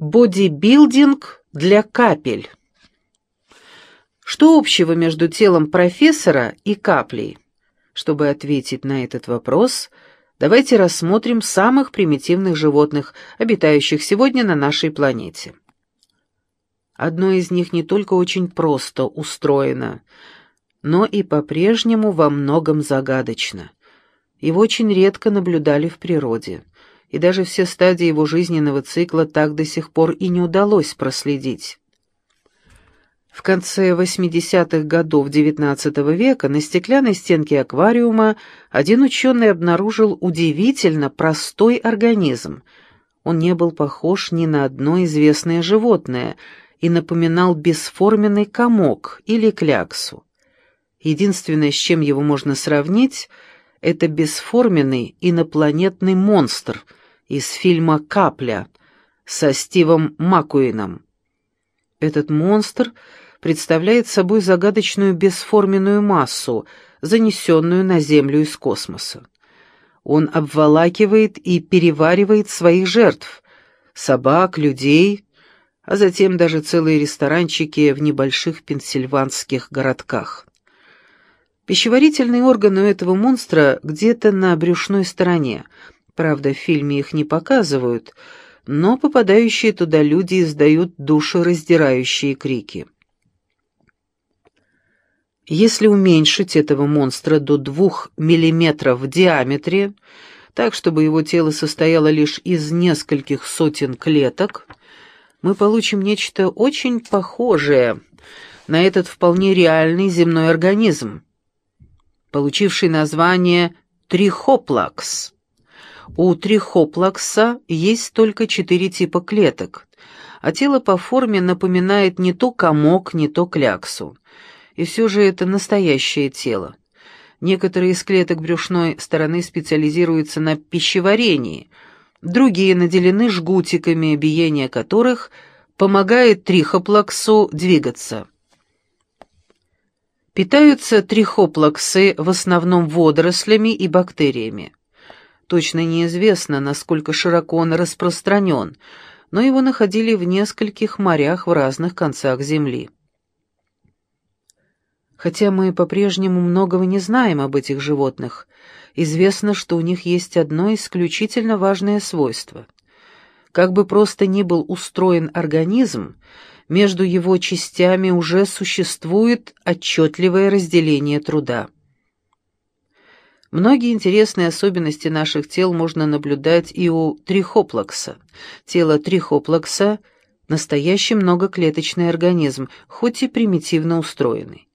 Бодибилдинг для капель. Что общего между телом профессора и каплей? Чтобы ответить на этот вопрос, давайте рассмотрим самых примитивных животных, обитающих сегодня на нашей планете. Одно из них не только очень просто устроено, но и по-прежнему во многом загадочно. Его очень редко наблюдали в природе и даже все стадии его жизненного цикла так до сих пор и не удалось проследить. В конце 80-х годов XIX века на стеклянной стенке аквариума один ученый обнаружил удивительно простой организм. Он не был похож ни на одно известное животное и напоминал бесформенный комок или кляксу. Единственное, с чем его можно сравнить, это бесформенный инопланетный монстр — из фильма «Капля» со Стивом Макуином. Этот монстр представляет собой загадочную бесформенную массу, занесенную на Землю из космоса. Он обволакивает и переваривает своих жертв — собак, людей, а затем даже целые ресторанчики в небольших пенсильванских городках. Пищеварительные органы у этого монстра где-то на брюшной стороне — Правда, в фильме их не показывают, но попадающие туда люди издают душераздирающие крики. Если уменьшить этого монстра до двух миллиметров в диаметре, так, чтобы его тело состояло лишь из нескольких сотен клеток, мы получим нечто очень похожее на этот вполне реальный земной организм, получивший название трихоплакс. У трихоплакса есть только четыре типа клеток, а тело по форме напоминает не то комок, не то кляксу. И все же это настоящее тело. Некоторые из клеток брюшной стороны специализируются на пищеварении, другие наделены жгутиками, биение которых помогает трихоплаксу двигаться. Питаются трихоплаксы в основном водорослями и бактериями. Точно неизвестно, насколько широко он распространен, но его находили в нескольких морях в разных концах Земли. Хотя мы по-прежнему многого не знаем об этих животных, известно, что у них есть одно исключительно важное свойство. Как бы просто ни был устроен организм, между его частями уже существует отчетливое разделение труда. Многие интересные особенности наших тел можно наблюдать и у трихоплакса. Тело трихоплакса – настоящий многоклеточный организм, хоть и примитивно устроенный.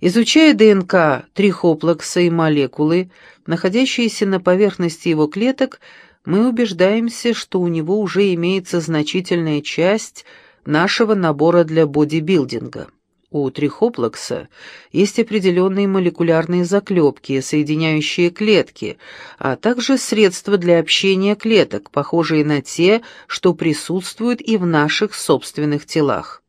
Изучая ДНК трихоплакса и молекулы, находящиеся на поверхности его клеток, мы убеждаемся, что у него уже имеется значительная часть нашего набора для бодибилдинга. У трихоплакса есть определенные молекулярные заклепки, соединяющие клетки, а также средства для общения клеток, похожие на те, что присутствуют и в наших собственных телах.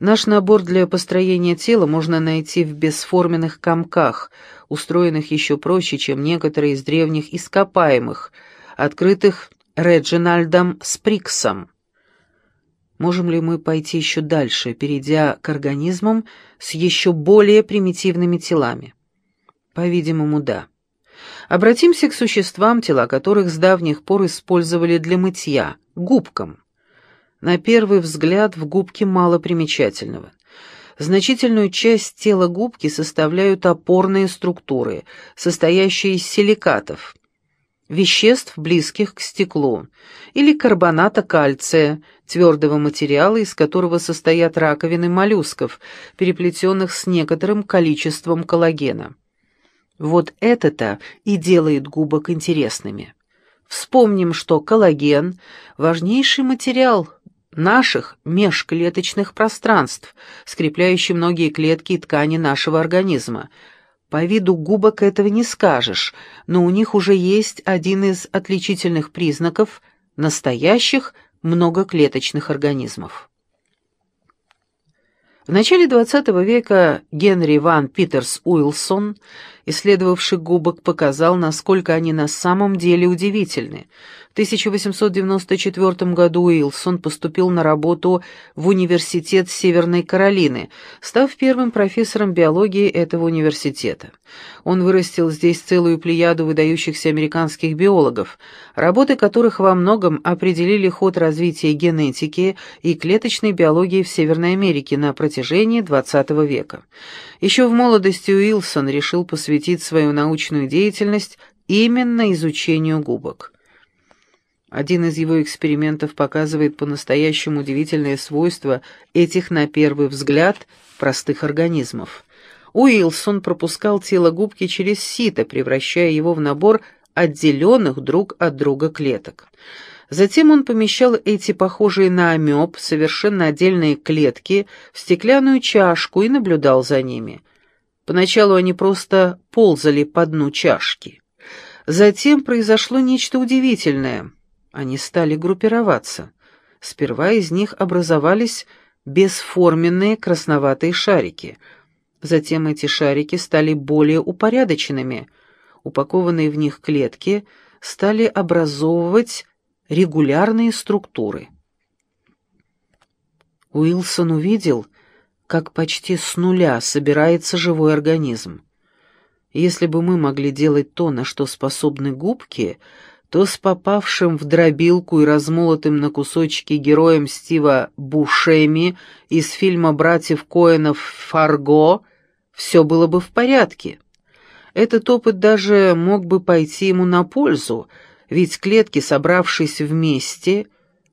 Наш набор для построения тела можно найти в бесформенных комках, устроенных еще проще, чем некоторые из древних ископаемых, открытых Реджинальдом Сприксом. Можем ли мы пойти еще дальше, перейдя к организмам с еще более примитивными телами? По-видимому, да. Обратимся к существам, тела которых с давних пор использовали для мытья, губкам. На первый взгляд в губке мало примечательного. Значительную часть тела губки составляют опорные структуры, состоящие из силикатов, веществ, близких к стеклу, или карбоната кальция, твердого материала, из которого состоят раковины моллюсков, переплетенных с некоторым количеством коллагена. Вот это-то и делает губок интересными. Вспомним, что коллаген – важнейший материал наших межклеточных пространств, скрепляющий многие клетки и ткани нашего организма – по виду губок этого не скажешь, но у них уже есть один из отличительных признаков настоящих многоклеточных организмов. В начале XX века Генри Ван Питерс Уилсон исследовавший губок, показал, насколько они на самом деле удивительны. В 1894 году Уилсон поступил на работу в Университет Северной Каролины, став первым профессором биологии этого университета. Он вырастил здесь целую плеяду выдающихся американских биологов, работы которых во многом определили ход развития генетики и клеточной биологии в Северной Америке на протяжении XX века. Еще в молодости Уилсон решил посвятить свою научную деятельность именно изучению губок. Один из его экспериментов показывает по-настоящему удивительное свойство этих, на первый взгляд, простых организмов. Уилсон пропускал тело губки через сито, превращая его в набор отделенных друг от друга клеток. Затем он помещал эти похожие на амеб, совершенно отдельные клетки, в стеклянную чашку и наблюдал за ними. Поначалу они просто ползали по дну чашки. Затем произошло нечто удивительное. Они стали группироваться. Сперва из них образовались бесформенные красноватые шарики. Затем эти шарики стали более упорядоченными. Упакованные в них клетки стали образовывать регулярные структуры. Уилсон увидел, как почти с нуля собирается живой организм. Если бы мы могли делать то, на что способны губки, то с попавшим в дробилку и размолотым на кусочки героем Стива Бушеми из фильма «Братьев Коэнов Фарго» все было бы в порядке. Этот опыт даже мог бы пойти ему на пользу, ведь клетки, собравшись вместе,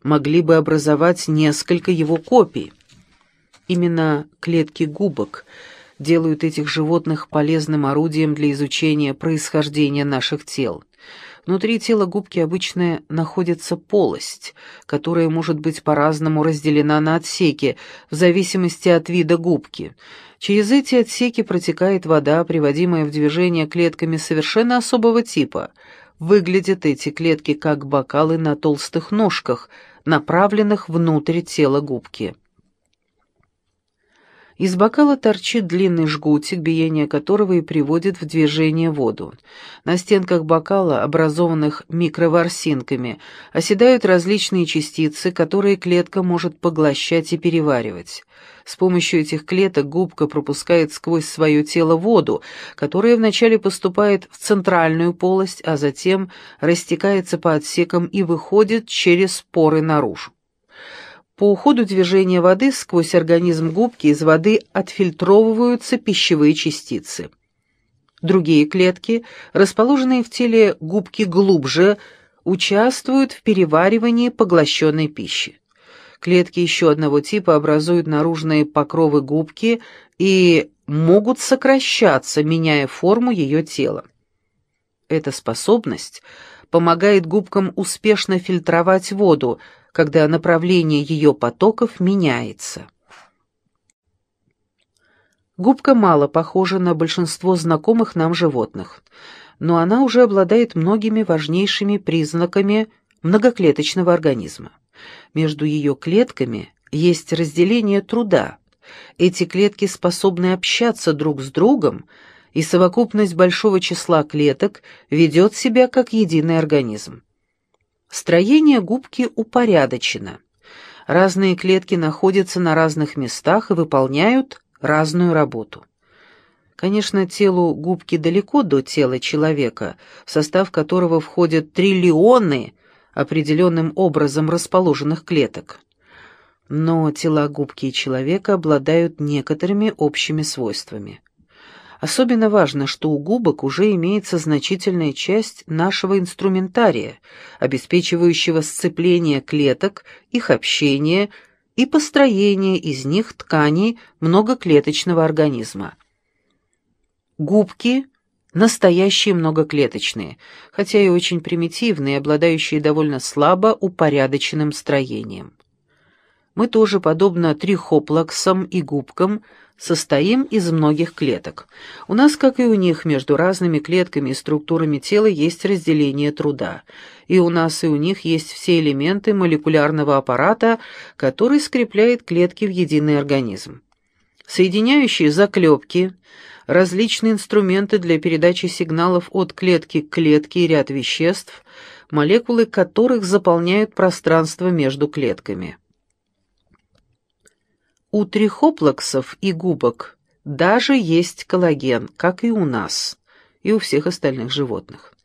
могли бы образовать несколько его копий. Именно клетки губок делают этих животных полезным орудием для изучения происхождения наших тел. Внутри тела губки обычно находится полость, которая может быть по-разному разделена на отсеки, в зависимости от вида губки. Через эти отсеки протекает вода, приводимая в движение клетками совершенно особого типа. Выглядят эти клетки как бокалы на толстых ножках, направленных внутрь тела губки. Из бокала торчит длинный жгутик, биение которого и приводит в движение воду. На стенках бокала, образованных микроворсинками, оседают различные частицы, которые клетка может поглощать и переваривать. С помощью этих клеток губка пропускает сквозь свое тело воду, которая вначале поступает в центральную полость, а затем растекается по отсекам и выходит через поры наружу. По ходу движения воды сквозь организм губки из воды отфильтровываются пищевые частицы. Другие клетки, расположенные в теле губки глубже, участвуют в переваривании поглощенной пищи. Клетки еще одного типа образуют наружные покровы губки и могут сокращаться, меняя форму ее тела. Эта способность помогает губкам успешно фильтровать воду, когда направление ее потоков меняется. Губка мало похожа на большинство знакомых нам животных, но она уже обладает многими важнейшими признаками многоклеточного организма. Между ее клетками есть разделение труда. Эти клетки способны общаться друг с другом, и совокупность большого числа клеток ведет себя как единый организм. Строение губки упорядочено. Разные клетки находятся на разных местах и выполняют разную работу. Конечно, телу губки далеко до тела человека, в состав которого входят триллионы определенным образом расположенных клеток. Но тела губки и человека обладают некоторыми общими свойствами. Особенно важно, что у губок уже имеется значительная часть нашего инструментария, обеспечивающего сцепление клеток, их общение и построение из них тканей многоклеточного организма. Губки – настоящие многоклеточные, хотя и очень примитивные, обладающие довольно слабо упорядоченным строением. Мы тоже, подобно трихоплаксам и губкам, состоим из многих клеток. У нас, как и у них, между разными клетками и структурами тела есть разделение труда. И у нас, и у них есть все элементы молекулярного аппарата, который скрепляет клетки в единый организм. Соединяющие заклепки, различные инструменты для передачи сигналов от клетки к клетке и ряд веществ, молекулы которых заполняют пространство между клетками. У трихоплаксов и губок даже есть коллаген, как и у нас, и у всех остальных животных.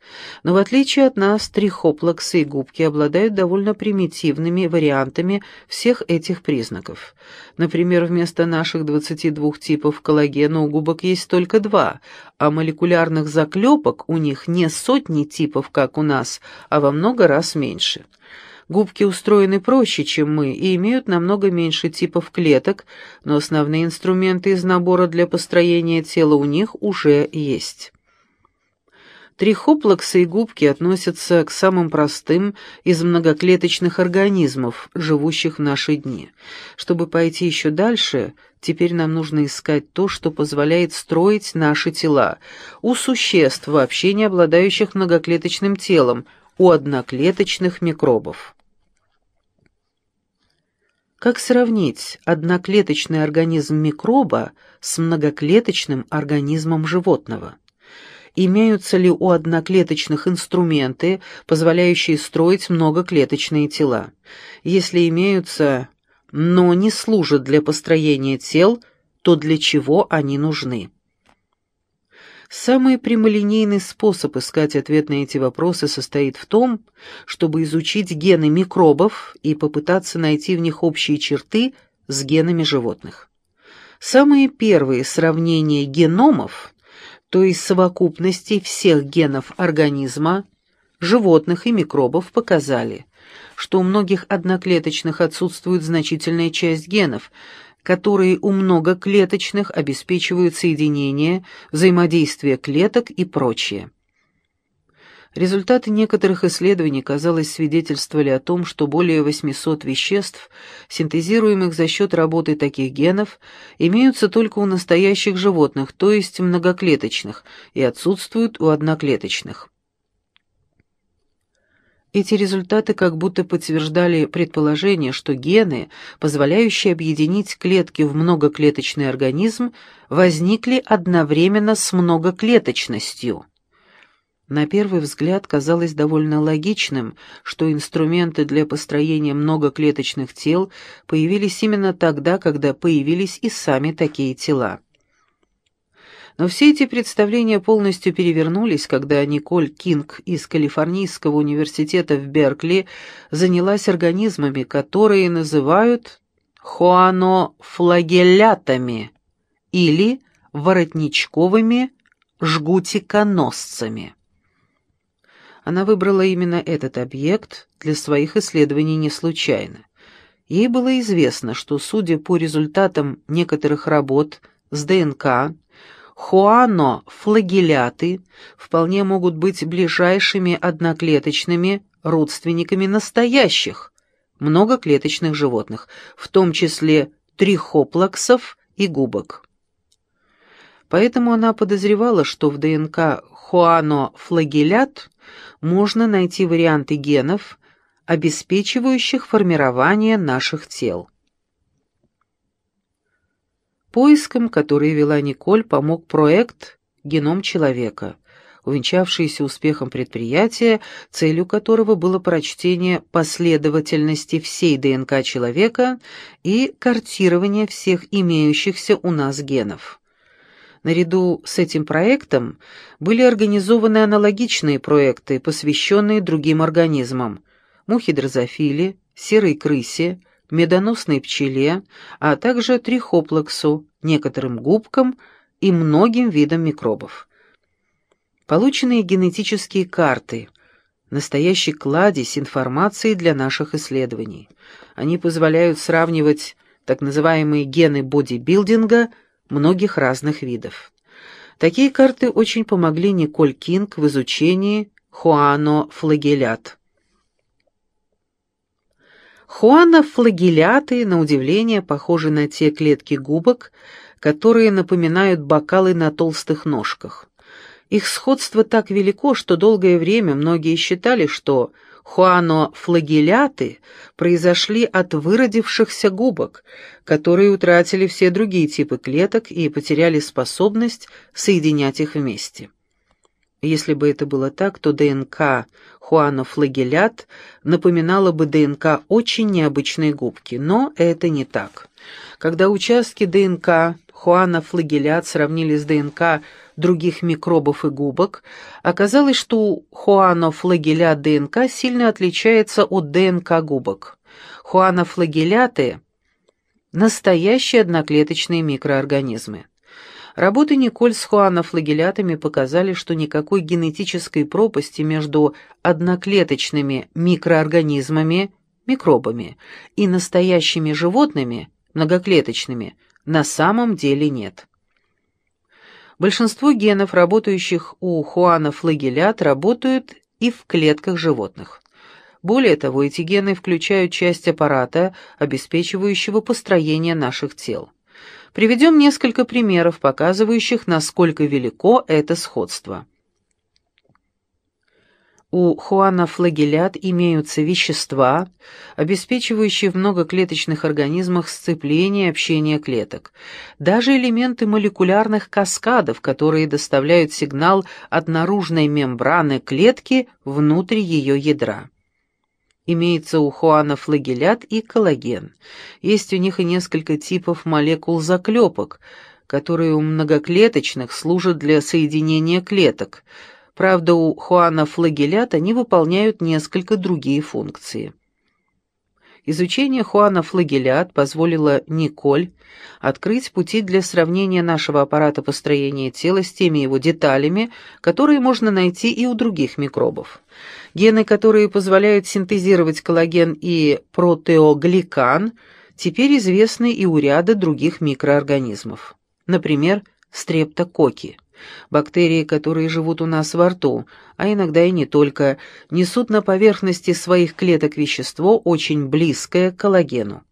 Но в отличие от нас, трихоплаксы и губки обладают довольно примитивными вариантами всех этих признаков. Например, вместо наших 22 типов коллагена у губок есть только два, а молекулярных заклепок у них не сотни типов, как у нас, а во много раз меньше. Губки устроены проще, чем мы, и имеют намного меньше типов клеток, но основные инструменты из набора для построения тела у них уже есть. Трихоплаксы и губки относятся к самым простым из многоклеточных организмов, живущих в наши дни. Чтобы пойти еще дальше, теперь нам нужно искать то, что позволяет строить наши тела, у существ, вообще не обладающих многоклеточным телом, у одноклеточных микробов. Как сравнить одноклеточный организм микроба с многоклеточным организмом животного? имеются ли у одноклеточных инструменты, позволяющие строить многоклеточные тела. Если имеются, но не служат для построения тел, то для чего они нужны? Самый прямолинейный способ искать ответ на эти вопросы состоит в том, чтобы изучить гены микробов и попытаться найти в них общие черты с генами животных. Самые первые сравнения геномов то есть совокупности всех генов организма, животных и микробов, показали, что у многих одноклеточных отсутствует значительная часть генов, которые у многоклеточных обеспечивают соединение, взаимодействие клеток и прочее. Результаты некоторых исследований, казалось, свидетельствовали о том, что более 800 веществ, синтезируемых за счет работы таких генов, имеются только у настоящих животных, то есть многоклеточных, и отсутствуют у одноклеточных. Эти результаты как будто подтверждали предположение, что гены, позволяющие объединить клетки в многоклеточный организм, возникли одновременно с многоклеточностью. На первый взгляд казалось довольно логичным, что инструменты для построения многоклеточных тел появились именно тогда, когда появились и сами такие тела. Но все эти представления полностью перевернулись, когда Николь Кинг из Калифорнийского университета в Беркли занялась организмами, которые называют хоанофлагеллятами или воротничковыми жгутиконосцами. Она выбрала именно этот объект для своих исследований не случайно. Ей было известно, что, судя по результатам некоторых работ с ДНК, хуано-флагеляты вполне могут быть ближайшими одноклеточными родственниками настоящих многоклеточных животных, в том числе трихоплаксов и губок. Поэтому она подозревала, что в ДНК хуано-флагелят можно найти варианты генов, обеспечивающих формирование наших тел. Поиском, который вела Николь, помог проект «Геном человека», увенчавшийся успехом предприятия, целью которого было прочтение последовательности всей ДНК человека и картирование всех имеющихся у нас генов. Наряду с этим проектом были организованы аналогичные проекты, посвященные другим организмам – мухе дрозофиле, серой крысе, медоносной пчеле, а также трихоплаксу, некоторым губкам и многим видам микробов. Полученные генетические карты – настоящий кладезь информации для наших исследований. Они позволяют сравнивать так называемые гены бодибилдинга – многих разных видов. Такие карты очень помогли Николь Кинг в изучении хуано-флагелят. Хуано-флагеляты, на удивление, похожи на те клетки губок, которые напоминают бокалы на толстых ножках. Их сходство так велико, что долгое время многие считали, что хуанофлагеляты произошли от выродившихся губок, которые утратили все другие типы клеток и потеряли способность соединять их вместе. Если бы это было так, то ДНК хуанофлагелят напоминала бы ДНК очень необычной губки, но это не так. Когда участки ДНК хуанофлагелят сравнили с ДНК других микробов и губок, оказалось, что у хуанофлагелят ДНК сильно отличается от ДНК губок. Хуанофлагеляты – настоящие одноклеточные микроорганизмы. Работы Николь с хуанофлагелятами показали, что никакой генетической пропасти между одноклеточными микроорганизмами, микробами, и настоящими животными, многоклеточными, на самом деле нет. Большинство генов, работающих у хуанофлагелят, работают и в клетках животных. Более того, эти гены включают часть аппарата, обеспечивающего построение наших тел. Приведем несколько примеров, показывающих, насколько велико это сходство. У хуанофлагелят имеются вещества, обеспечивающие в многоклеточных организмах сцепление и общение клеток, даже элементы молекулярных каскадов, которые доставляют сигнал от наружной мембраны клетки внутрь ее ядра. Имеется у хуанофлагелят и коллаген. Есть у них и несколько типов молекул заклепок, которые у многоклеточных служат для соединения клеток – Правда, у Хуана флагелят они выполняют несколько другие функции. Изучение Хуана флагелят позволило Николь открыть пути для сравнения нашего аппарата построения тела с теми его деталями, которые можно найти и у других микробов. Гены, которые позволяют синтезировать коллаген и протеогликан, теперь известны и у ряда других микроорганизмов. Например, стрептококки. Бактерии, которые живут у нас во рту, а иногда и не только, несут на поверхности своих клеток вещество, очень близкое к коллагену.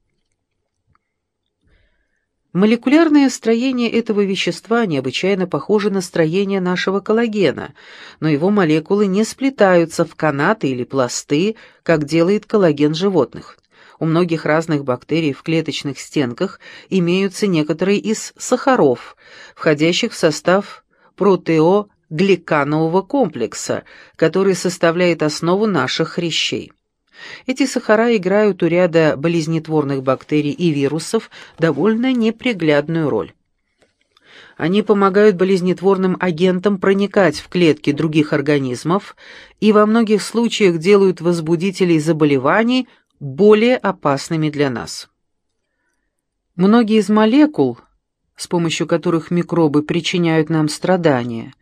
Молекулярное строение этого вещества необычайно похоже на строение нашего коллагена, но его молекулы не сплетаются в канаты или пласты, как делает коллаген животных. У многих разных бактерий в клеточных стенках имеются некоторые из сахаров, входящих в состав протеогликанового комплекса, который составляет основу наших хрящей. Эти сахара играют у ряда болезнетворных бактерий и вирусов довольно неприглядную роль. Они помогают болезнетворным агентам проникать в клетки других организмов и во многих случаях делают возбудителей заболеваний более опасными для нас. Многие из молекул, с помощью которых микробы причиняют нам страдания,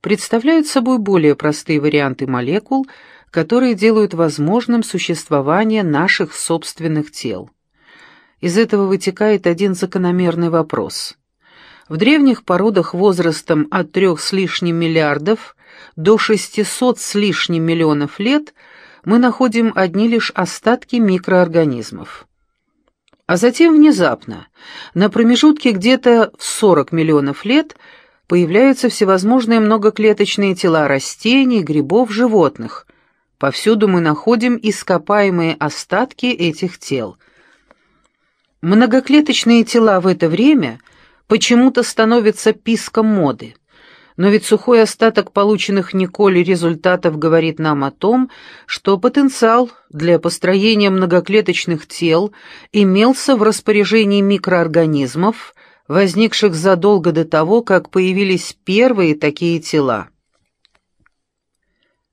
представляют собой более простые варианты молекул, которые делают возможным существование наших собственных тел. Из этого вытекает один закономерный вопрос. В древних породах возрастом от трех с лишним миллиардов до 600 с лишним миллионов лет мы находим одни лишь остатки микроорганизмов. А затем внезапно, на промежутке где-то в 40 миллионов лет, появляются всевозможные многоклеточные тела растений, грибов, животных. Повсюду мы находим ископаемые остатки этих тел. Многоклеточные тела в это время почему-то становятся писком моды. Но ведь сухой остаток полученных Николь результатов говорит нам о том, что потенциал для построения многоклеточных тел имелся в распоряжении микроорганизмов, возникших задолго до того, как появились первые такие тела.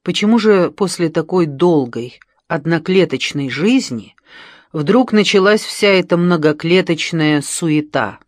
Почему же после такой долгой, одноклеточной жизни вдруг началась вся эта многоклеточная суета?